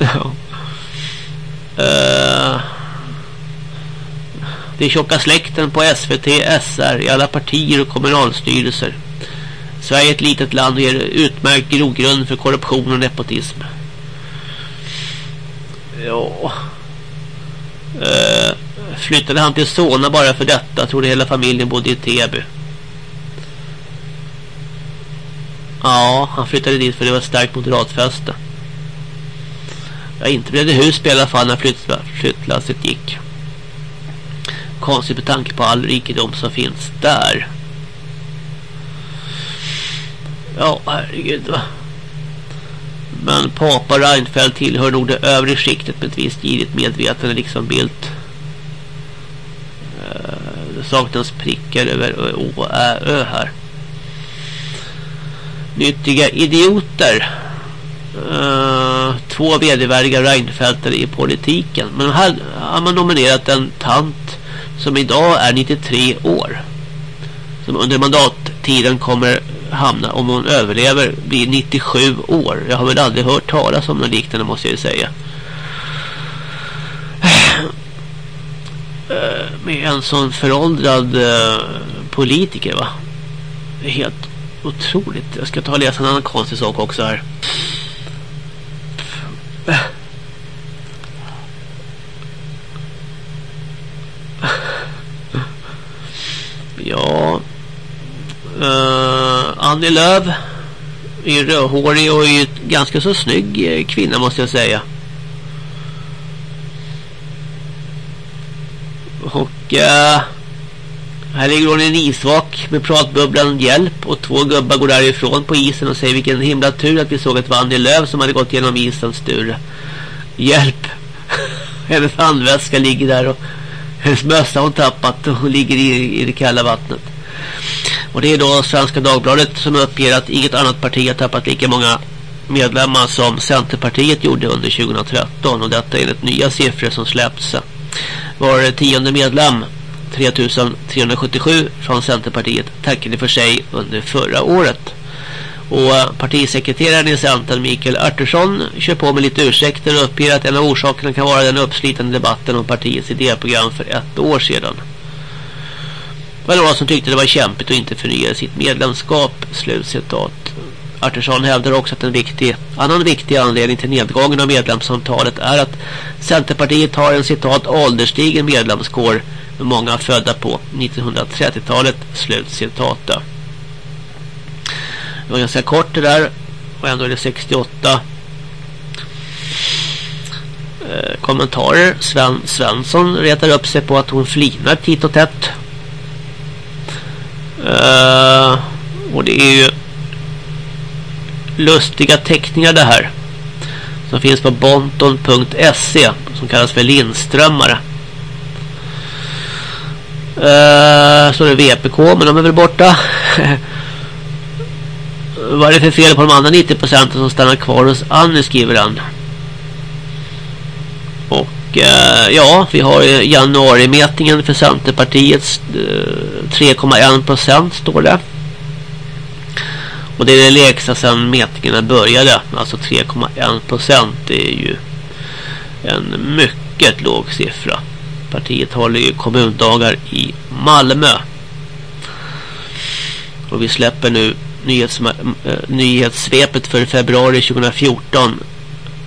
[LAUGHS] Uh, det är tjocka släkten på SVT, SR, i alla partier och kommunalstyrelser. Sverige är ett litet land och ger utmärkt grogrund för korruption och nepotism. Ja. Uh, flyttade han till Solna bara för detta. Trodde hela familjen bodde i Täby. Ja, han flyttade dit för det var ett starkt moderatfäste. Ja, inte blev det hus i alla fall när flyttlasset gick. Konstigt med tanke på all rikedom som finns där. Ja, herregud va. Men Papa Reinfeldt tillhör nog det övre skiktet med ett visst girigt medvetande liksom Bildt. Eh, det saknas prickar över Å, Ä, Ö här. Nyttiga idioter. Uh, två vedervärdiga Reinfeldtare i politiken. Men här har man nominerat en tant som idag är 93 år. Som under mandattiden kommer hamna, om hon överlever, blir 97 år. Jag har väl aldrig hört talas om något liknande måste jag säga. Uh, med en sån föråldrad uh, politiker va. Helt otroligt. Jag ska ta och läsa en annan konstig sak också här. Ja. Uh, Annie Lööf är rödhårig och är ganska så snygg eh, kvinna måste jag säga. Och uh, här ligger hon i en isvak med pratbubblan hjälp och två gubbar går därifrån på isen och säger vilken himla tur att vi såg ett Vanni Löv som hade gått genom isen tur. Hjälp! [LAUGHS] Hennes handväska ligger där och hennes mössa hon tappat och hon ligger i, i det kalla vattnet. Och det är då Svenska Dagbladet som uppger att inget annat parti har tappat lika många medlemmar som Centerpartiet gjorde under 2013 och detta är enligt nya siffror som släppts. Var tionde medlem 3377 från Centerpartiet tackade för sig under förra året. Och partisekreteraren i Centern Mikael Artursson kör på med lite ursäkter och uppger att en av orsakerna kan vara den uppslitande debatten om partiets idéprogram för ett år sedan. Det var några som tyckte det var kämpigt att inte förnya sitt medlemskap, slutcitat. Artursson hävdar också att en viktig, annan viktig anledning till nedgången av medlemsantalet är att Centerpartiet har en citat ålderstigen medlemskår många födda på 1930-talet. Slutcitat. Det var ganska kort det där och ändå är det 68 eh, kommentarer. Sven Svensson retar upp sig på att hon flinar titt och tätt. Eh, och det är ju lustiga teckningar det här som finns på bonton.se som kallas för Lindströmmare. Uh, så är det VPK men de är väl borta. Vad är det för fel på de andra 90% som stannar kvar hos Annie skriver han. Och uh, ja, vi har januarimätningen för Centerpartiets eh, uh, 3,1% står det. Och det är det lägsta sedan mätningarna började. Alltså 3,1% är ju en mycket låg siffra. Partiet håller ju kommundagar i Malmö. Och vi släpper nu nyhets, äh, nyhetssvepet för februari 2014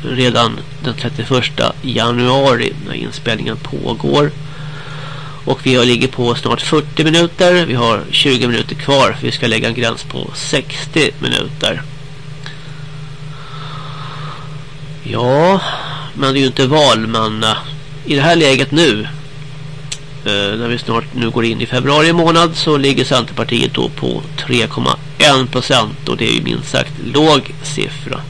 redan den 31 januari när inspelningen pågår. Och vi ligger på snart 40 minuter. Vi har 20 minuter kvar. För vi ska lägga en gräns på 60 minuter. Ja, men det är ju inte val. Eh, i det här läget nu. Eh, när vi snart nu går in i februari månad. Så ligger Centerpartiet då på 3,1 procent. Och det är ju minst sagt låg siffra.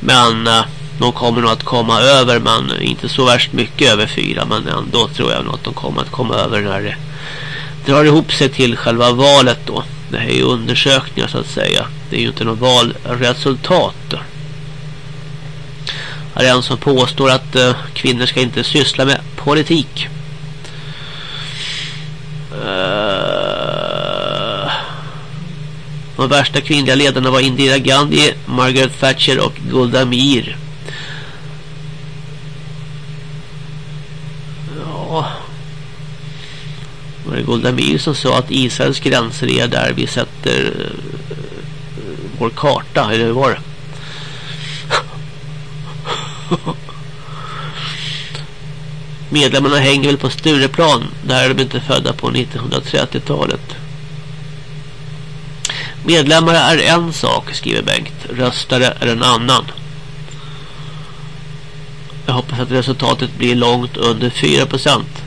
Men... Eh, de kommer nog att komma över men inte så värst mycket över 4, men ändå tror jag nog att de kommer att komma över när det drar ihop sig till själva valet då. Det här är ju undersökningar så att säga. Det är ju inte något valresultat. Här är en som påstår att uh, kvinnor ska inte syssla med politik. Uh, de värsta kvinnliga ledarna var Indira Gandhi, Margaret Thatcher och Golda Meir. var det Golda Meir som sa att Israels gränser är där vi sätter uh, vår karta, eller hur var det? [LAUGHS] Medlemmarna hänger väl på Stureplan, där är de inte födda på 1930-talet. Medlemmar är en sak, skriver Bengt. Röstare är en annan. Jag hoppas att resultatet blir långt under 4 procent.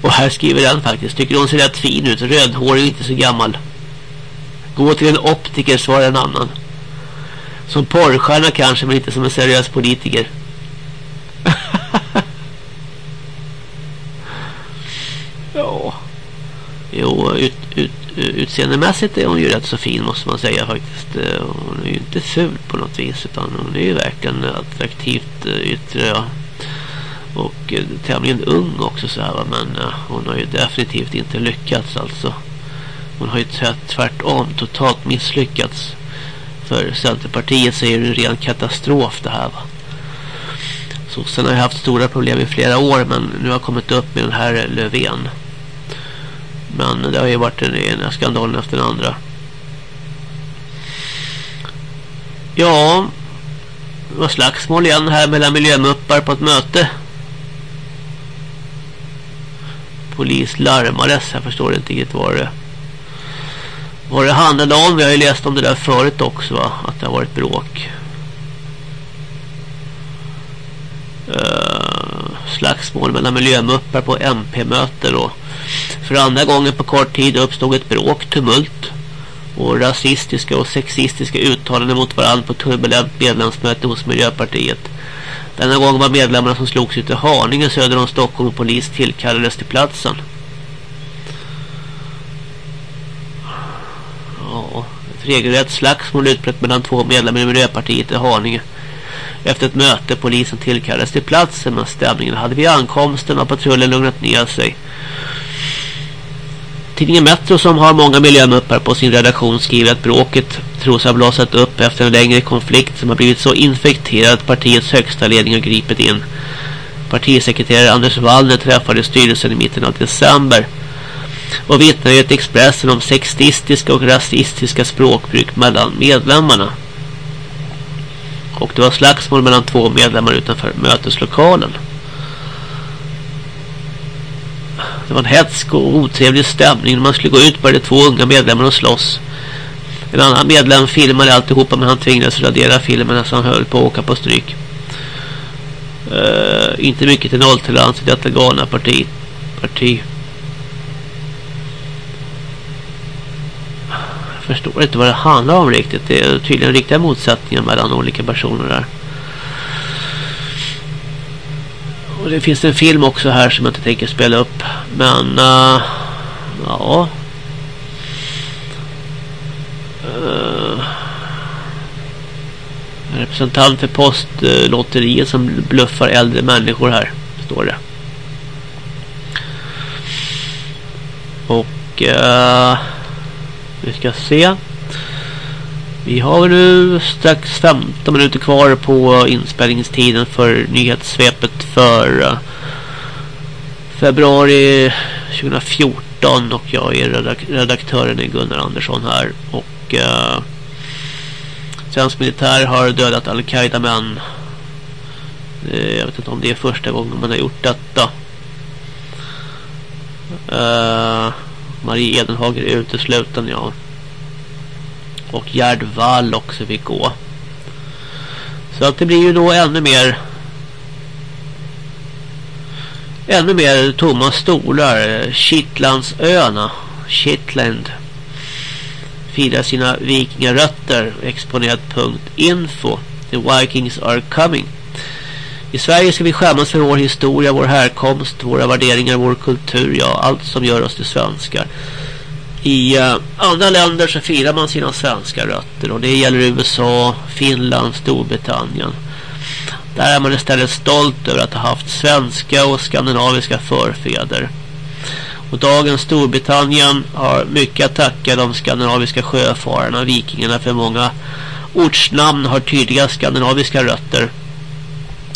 Och här skriver den faktiskt. Tycker hon ser rätt fin ut. Rödhårig och inte så gammal. Gå till en optiker svarar en annan. Som porrstjärna kanske men inte som en seriös politiker. [LAUGHS] ja. Jo, ut, ut, utseendemässigt är hon ju rätt så fin måste man säga faktiskt. Eh, hon är ju inte ful på något vis utan hon är ju verkligen attraktivt eh, yttre och eh, tämligen ung också så här men hon har ju definitivt inte lyckats alltså. Hon har ju tvärtom totalt misslyckats. För Centerpartiet så är det en ren katastrof det här va. Sossarna har haft stora problem i flera år men nu har kommit upp med den här Löfven. Men det har ju varit den ena skandalen efter den andra. Ja, det var slagsmål igen här mellan miljömuppar på ett möte polis larmades. Jag förstår inte riktigt vad det vad det handlade om. Vi har ju läst om det där förut också va? Att det har varit bråk. Uh, slagsmål mellan miljömuppar på MP-möter och för andra gången på kort tid uppstod ett bråk, tumult och rasistiska och sexistiska uttalanden mot varandra på turbulent medlemsmöte hos Miljöpartiet. Denna gång var medlemmarna som slogs ut i Haninge söder om Stockholm och polis tillkallades till platsen. Ja, ett regelrätt slagsmål utbrett mellan två medlemmar i Miljöpartiet i Haninge. Efter ett möte polisen tillkallades till platsen men stämningen hade vid ankomsten av patrullen lugnat ner sig. Tidningen Metro som har många miljömuppar på sin redaktion skriver att bråket tros ha blåsat upp efter en längre konflikt som har blivit så infekterad att partiets högsta ledning har gripit in. Partisekreterare Anders Wallner träffade styrelsen i mitten av december och vittnade i Expressen om sexistiska och rasistiska språkbruk mellan medlemmarna. Och det var slagsmål mellan två medlemmar utanför möteslokalen. Det var en hetsk och otrevlig stämning. När man skulle gå ut började två unga medlemmar och slåss. En annan medlem filmade alltihopa men han tvingades radera filmen så han höll på att åka på stryk. Uh, inte mycket till nolltolerans i detta galna parti. parti. Jag förstår inte vad det handlar om riktigt. Det är tydligen riktiga motsättningar mellan olika personer där. Och det finns en film också här som jag inte tänker spela upp. Men uh, ja. Uh, representant för postlotteriet som bluffar äldre människor här. Står det. Och uh, vi ska se. Vi har nu strax 15 minuter kvar på inspelningstiden för nyhetssvepet för eh, februari 2014 och jag är redaktören i Gunnar Andersson här. Och eh, svensk militär har dödat Al-Qaida män eh, jag vet inte om det är första gången man har gjort detta. Eh, Marie Edenhager utesluten, ja. Och Gerd Wall också fick gå. Så att det blir ju då ännu mer ännu mer tomma stolar. Kittlandsöarna. Kittland firar sina vikingarötter. Exponerat.info. The Vikings are coming. I Sverige ska vi skämmas för vår historia, vår härkomst, våra värderingar, vår kultur, ja, allt som gör oss till svenskar. I uh, andra länder så firar man sina svenska rötter och det gäller USA, Finland, Storbritannien. Där är man istället stolt över att ha haft svenska och skandinaviska förfäder. Och dagens Storbritannien har mycket att tacka de skandinaviska sjöfararna, vikingarna för många ortsnamn har tydliga skandinaviska rötter.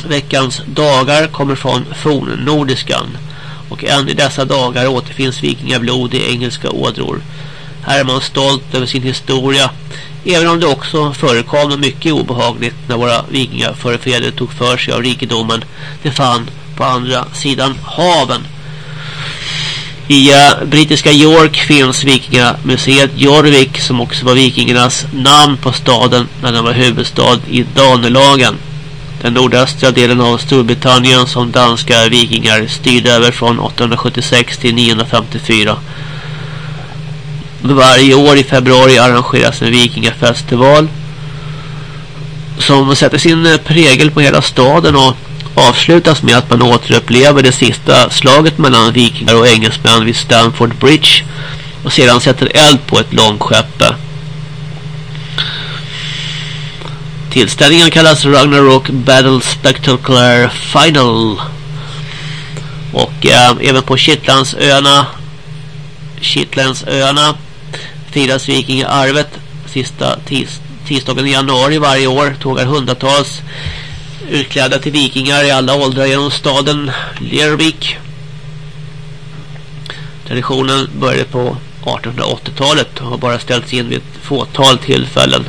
Veckans dagar kommer från fornnordiskan och än i dessa dagar återfinns vikingablod i engelska ådror. Här är man stolt över sin historia även om det också förekom mycket obehagligt när våra vikingaförfäder tog för sig av rikedomen det fann på andra sidan haven. I uh, brittiska York finns vikingamuseet Jorvik som också var vikingarnas namn på staden när den var huvudstad i Danelagen den nordöstra delen av Storbritannien som danska vikingar styrde över från 876 till 954. Varje år i februari arrangeras en vikingafestival som sätter sin prägel på hela staden och avslutas med att man återupplever det sista slaget mellan vikingar och engelsmän vid Stamford Bridge och sedan sätter eld på ett långskeppe. Tillställningen kallas Ragnarok Battle Spectacular Final. Och eh, även på Kittlandsöarna Kittlandsöarna firas vikingarvet sista tis, tisdagen i januari varje år tågar hundratals utklädda till vikingar i alla åldrar genom staden Lervik. Traditionen började på 1880-talet och har bara ställts in vid ett fåtal tillfällen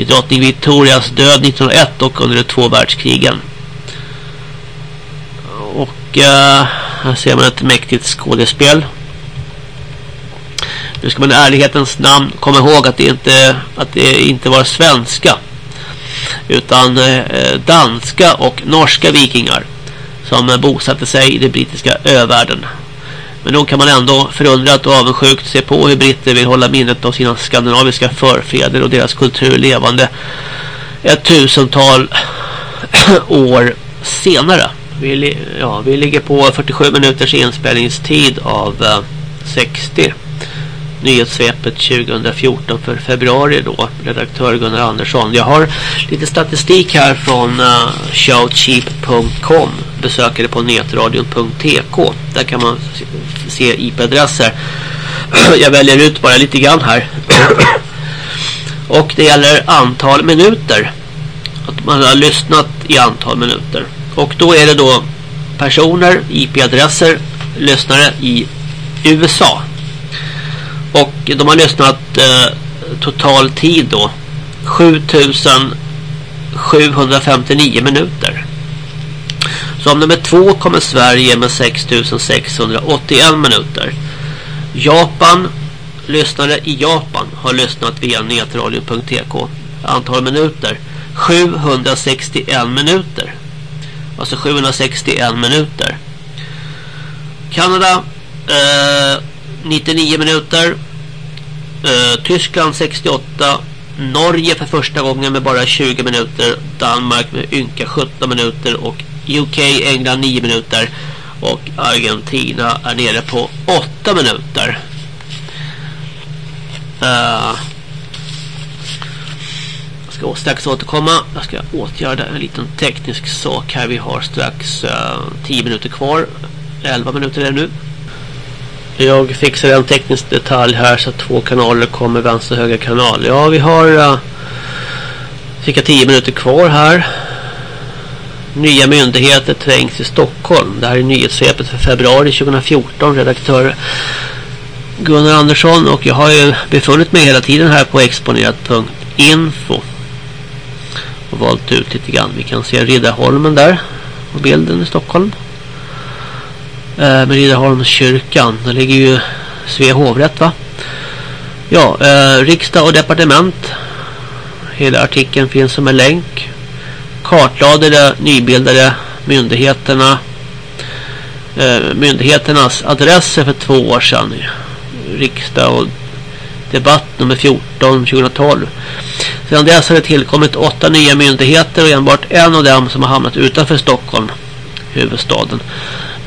vid drottning Victorias död 1901 och under de två världskrigen. Och eh, här ser man ett mäktigt skådespel. Nu ska man i ärlighetens namn komma ihåg att det inte, att det inte var svenska utan eh, danska och norska vikingar som bosatte sig i den brittiska övärlden. Men då kan man ändå förundrat och avundsjukt se på hur britter vill hålla minnet av sina skandinaviska förfäder och deras kultur levande ett tusental [CLEARS THROAT] år senare. Vi, ja, vi ligger på 47 minuters inspelningstid av eh, 60 nyhetssvepet 2014 för februari då redaktör Gunnar Andersson. Jag har lite statistik här från eh, uh, showcheap.com besökare på netradion.tk där kan man se IP-adresser [CLEARS THROAT] jag väljer ut bara lite grann här. [CLEARS THROAT] Och det gäller antal minuter. Att man har lyssnat i antal minuter. Och då är det då personer, IP-adresser lyssnare i USA och de har lyssnat eh, total tid då 7759 minuter. Som nummer två kommer Sverige med 6681 minuter. Japan, lyssnare i Japan har lyssnat via netradion.tk. Antal minuter 761 minuter. Alltså 761 minuter. Kanada eh, 99 minuter. Eh, Tyskland 68. Norge för första gången med bara 20 minuter. Danmark med ynka 17 minuter. Och UK, England 9 minuter. Och Argentina är nere på 8 minuter. Uh, jag ska strax återkomma. Jag ska åtgärda en liten teknisk sak här. Vi har strax uh, eh, 10 minuter kvar. 11 minuter är det nu. Jag fixar en teknisk detalj här så att två kanaler kommer vänster och höger kanal. Ja, vi har uh, cirka 10 minuter kvar här. Nya myndigheter trängs i Stockholm. Det här är nyhetssvepet för februari 2014. Redaktör Gunnar Andersson och jag har ju befunnit mig hela tiden här på exponerat.info och valt ut lite grann. Vi kan se Riddarholmen där på bilden i Stockholm. Eh, med Riddarholmskyrkan. Det ligger ju Svea hovrätt va? Ja, eh, riksdag och departement. Hela artikeln finns som en länk. Kartlade de nybildade myndigheterna eh, myndigheternas adresser för två år sedan. Riksdag och debatt nummer 14 2012. Sedan dess har det tillkommit åtta nya myndigheter och enbart en av dem som har hamnat utanför Stockholm, huvudstaden.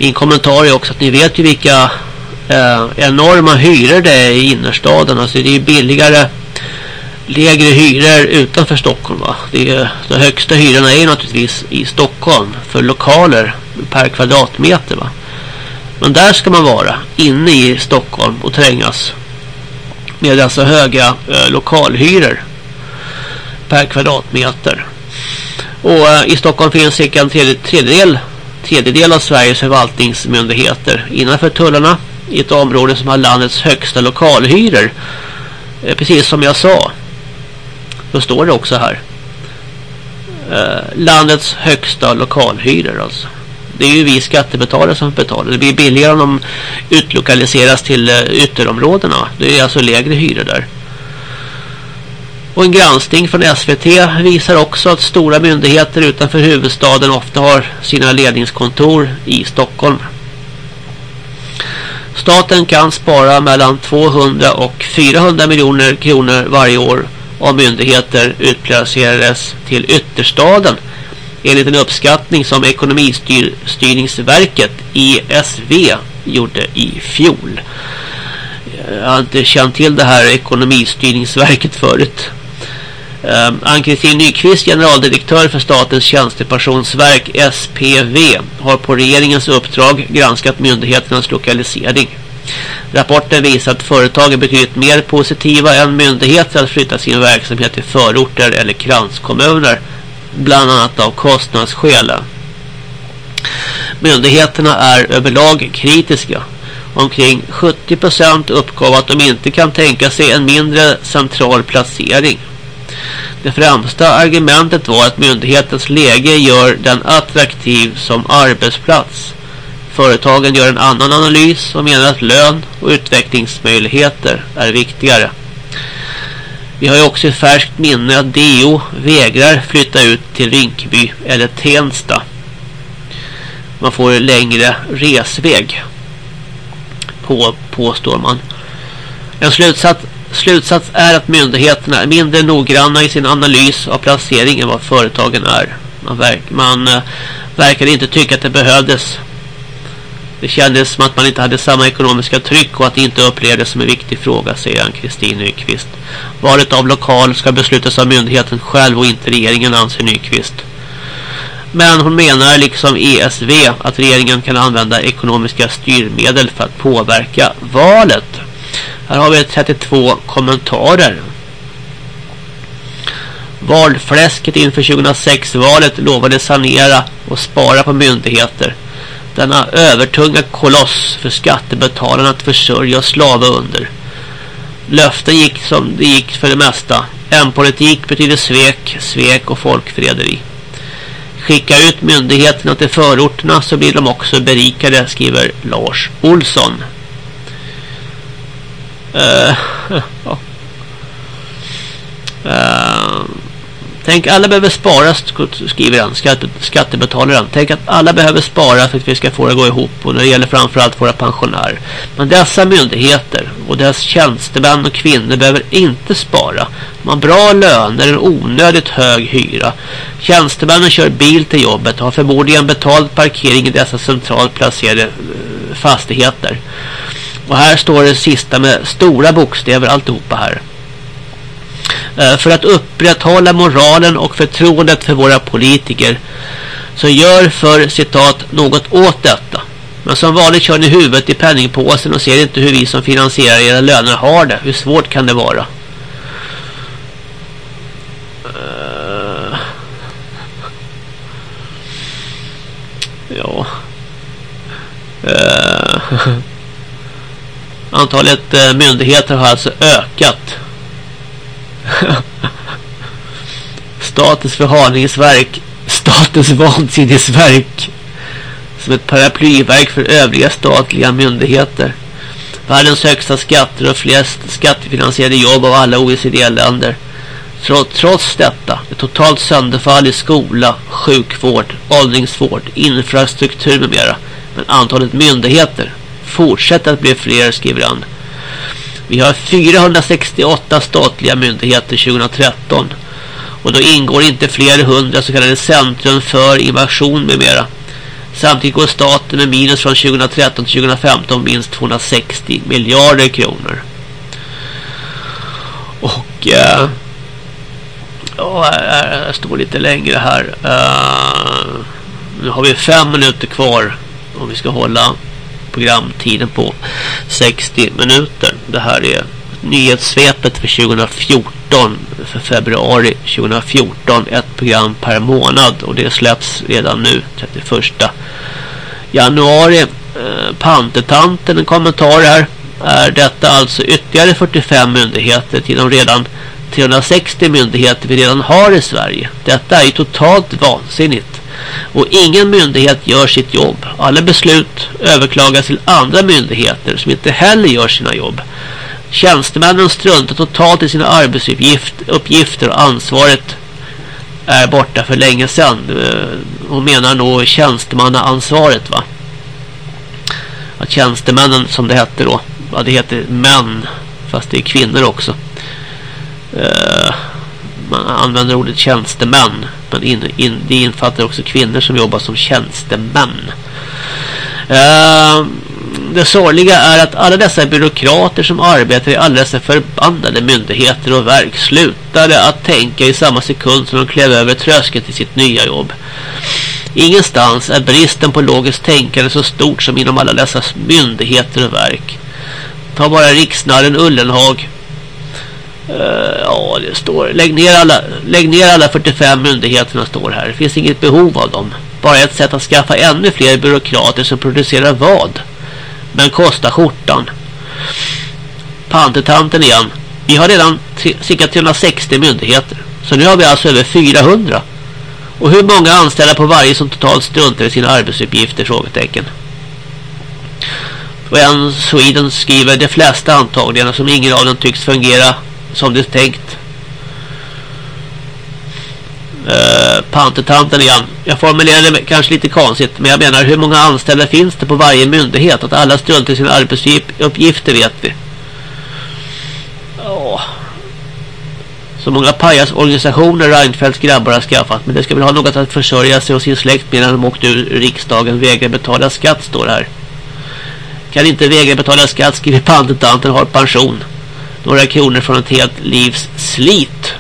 Min kommentar är också att ni vet ju vilka eh, enorma hyror det är i innerstaden. Alltså det är billigare lägre hyror utanför Stockholm va. Det är, de högsta hyrorna är naturligtvis i Stockholm för lokaler per kvadratmeter va. Men där ska man vara inne i Stockholm och trängas med dessa höga eh, lokalhyror per kvadratmeter. Och eh, i Stockholm finns cirka en tredjedel, tredjedel av Sveriges förvaltningsmyndigheter innanför tullarna i ett område som har landets högsta lokalhyror. Eh, precis som jag sa. Då står det också här. Eh, landets högsta lokalhyror alltså. Det är ju vi skattebetalare som betalar. Det blir billigare om de utlokaliseras till eh, ytterområdena. Det är alltså lägre hyror där. Och en granskning från SVT visar också att stora myndigheter utanför huvudstaden ofta har sina ledningskontor i Stockholm. Staten kan spara mellan 200 och 400 miljoner kronor varje år om myndigheter utplacerades till ytterstaden enligt en uppskattning som Ekonomistyrningsverket ESV gjorde i fjol. Jag har inte känt till det här Ekonomistyrningsverket förut. Ehm, Ann-Kristin Nyqvist, generaldirektör för Statens tjänstepensionsverk SPV, har på regeringens uppdrag granskat myndigheternas lokalisering. Rapporten visar att företag är betydligt mer positiva än myndigheter att flytta sin verksamhet till förorter eller kranskommuner, bland annat av kostnadsskäl. Myndigheterna är överlag kritiska. Omkring 70% uppgav att de inte kan tänka sig en mindre central placering. Det främsta argumentet var att myndighetens läge gör den attraktiv som arbetsplats. Företagen gör en annan analys och menar att lön och utvecklingsmöjligheter är viktigare. Vi har ju också i färskt minne att DO vägrar flytta ut till Rinkeby eller Tensta. Man får längre resväg på, påstår man. En slutsats, slutsats är att myndigheterna är mindre noggranna i sin analys av placering än vad företagen är. Man, verk, man eh, verkar inte tycka att det behövdes det kändes som att man inte hade samma ekonomiska tryck och att det inte upplevdes som en viktig fråga, säger Ann-Kristin Nyqvist. Valet av lokal ska beslutas av myndigheten själv och inte regeringen, anser Nyqvist. Men hon menar liksom ESV att regeringen kan använda ekonomiska styrmedel för att påverka valet. Här har vi 32 kommentarer. Valfläsket inför 2006-valet lovade sanera och spara på myndigheter denna övertunga koloss för skattebetalarna att försörja och slava under. Löften gick som det gick för det mesta. En politik betyder svek, svek och folkfrederi. Skicka ut myndigheterna till förorterna så blir de också berikade, skriver Lars Olsson. Eh, [LAUGHS] eh, tänk alla behöver spara skriver han, skatte, skattebetalaren. Tänk att alla behöver spara för att vi ska få det att gå ihop och det gäller framförallt våra pensionärer. Men dessa myndigheter och deras tjänstemän och kvinnor behöver inte spara. De har bra löner, en onödigt hög hyra. Tjänstemännen kör bil till jobbet och har förmodligen betalt parkering i dessa centralt placerade eh, fastigheter. Och här står det sista med stora bokstäver alltihopa här. Eh, för att upprätthålla moralen och förtroendet för våra politiker så gör för citat något åt detta. Men som vanligt kör ni huvudet i penningpåsen och ser inte hur vi som finansierar era löner har det. Hur svårt kan det vara? Uh, ja. Eh. [LAUGHS] Antalet eh, myndigheter har alltså ökat [LAUGHS] Statens förhalningsverk. Statens vansinnesverk. som ett paraplyverk för övriga statliga myndigheter. Världens högsta skatter och flest skattefinansierade jobb av alla OECD-länder. Trots detta, ett totalt sönderfall i skola, sjukvård, åldringsvård, infrastruktur med mera. Men antalet myndigheter fortsätter att bli fler, skriver han. Vi har 468 statliga myndigheter 2013. Och då ingår inte fler hundra så kallade centrum för invasion med mera. Samtidigt går staten med minus från 2013 till 2015 minst 260 miljarder kronor. Och eh, ja, eh, jag står lite längre här. Uh, nu har vi fem minuter kvar om vi ska hålla programtiden på 60 minuter. Det här är nyhetssvepet för 2014 för februari 2014 ett program per månad och det släpps redan nu 31 januari eh, Pantetanten en kommentar här är detta alltså ytterligare 45 myndigheter till de redan 360 myndigheter vi redan har i Sverige. Detta är ju totalt vansinnigt. Och ingen myndighet gör sitt jobb. Alla beslut överklagas till andra myndigheter som inte heller gör sina jobb. Tjänstemännen struntar totalt i sina arbetsuppgifter och ansvaret är borta för länge sedan. Eh, hon menar nog tjänstemannaansvaret va? Att tjänstemännen som det heter då. Ja det heter män. Fast det är kvinnor också. Uh, man använder ordet tjänstemän. Men in, in, det infattar också kvinnor som jobbar som tjänstemän. Uh, det sorgliga är att alla dessa byråkrater som arbetar i alla dessa förbannade myndigheter och verk slutade att tänka i samma sekund som de klev över tröskeln till sitt nya jobb. Ingenstans är bristen på logiskt tänkande så stort som inom alla dessa myndigheter och verk. Ta bara riksnallen Ullenhag. Uh, ja, det står. Lägg ner, alla, lägg ner alla 45 myndigheterna står här. Det finns inget behov av dem. Bara ett sätt att skaffa ännu fler byråkrater som producerar vad? Men kostar skjortan. Pantetanten igen. Vi har redan cirka 360 myndigheter. Så nu har vi alltså över 400. Och hur många anställda på varje som totalt struntar i sina arbetsuppgifter? Frågetecken. Och en Sweden skriver de flesta antagligen som ingen av dem tycks fungera som det är tänkt. Eh, uh, Pantetanten igen. Jag formulerade det kanske lite konstigt. Men jag menar hur många anställda finns det på varje myndighet? Att alla struntar i sina arbetsuppgifter vet vi. Oh. Så många pajasorganisationer Reinfeldts grabbar har skaffat. Men det ska väl ha något att försörja sig och sin släkt medan de åkte ur riksdagen. Vägrar betala skatt står här. Kan inte vägra betala skatt skriver Pantetanten har pension. Några kronor från ett helt livs slit.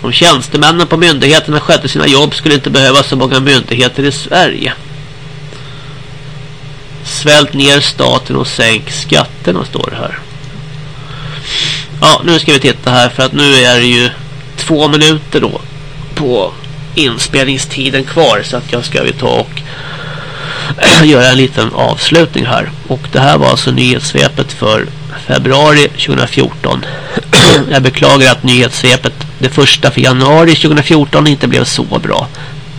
Om tjänstemännen på myndigheterna skötte sina jobb skulle inte behövas så många myndigheter i Sverige. Svält ner staten och sänk skatterna står det här. Ja, nu ska vi titta här för att nu är det ju två minuter då på inspelningstiden kvar så att jag ska vi ta och [CLEARS THROAT] göra en liten avslutning här. Och det här var alltså nyhetssvepet för februari 2014. [CLEARS THROAT] jag beklagar att nyhetssvepet det första för januari 2014 inte blev så bra.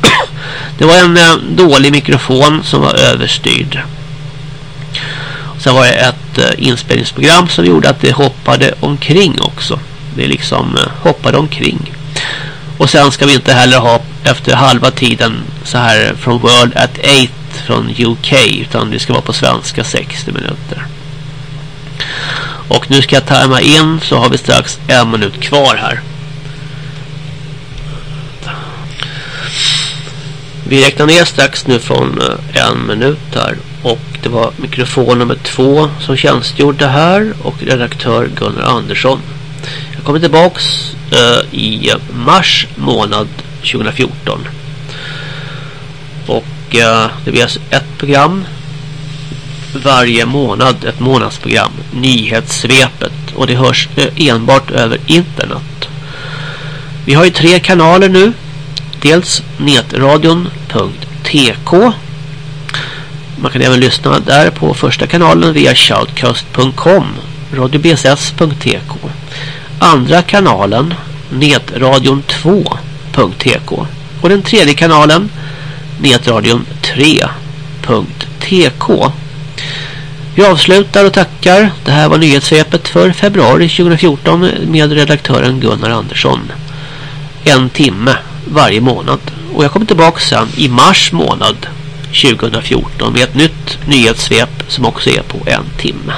[CLEARS THROAT] det var en eh, dålig mikrofon som var överstyrd. Sen var det ett eh, inspelningsprogram som gjorde att det hoppade omkring också. Det liksom eh, hoppade omkring. Och sen ska vi inte heller ha efter halva tiden så här från World at 8 från UK utan det ska vara på svenska 60 minuter. Och nu ska jag tajma in så har vi strax en minut kvar här. Vi räknar ner strax nu från eh, en minut här. Och det var mikrofon nummer två som tjänstgjorde här. Och redaktör Gunnar Andersson. Jag kommer tillbaks uh, i mars månad 2014. Och det blir alltså ett program varje månad. Ett månadsprogram. Nyhetssvepet. Och det hörs eh, enbart över internet. Vi har ju tre kanaler nu dels netradion.tk Man kan även lyssna där på första kanalen via shoutcast.com radiobss.tk Andra kanalen netradion2.tk Och den tredje kanalen Netradion 3.tk Vi avslutar och tackar. Det här var nyhetssvepet för februari 2014 med redaktören Gunnar Andersson. En timme varje månad. Och jag kommer tillbaka sen i mars månad 2014 med ett nytt nyhetssvep som också är på en timme.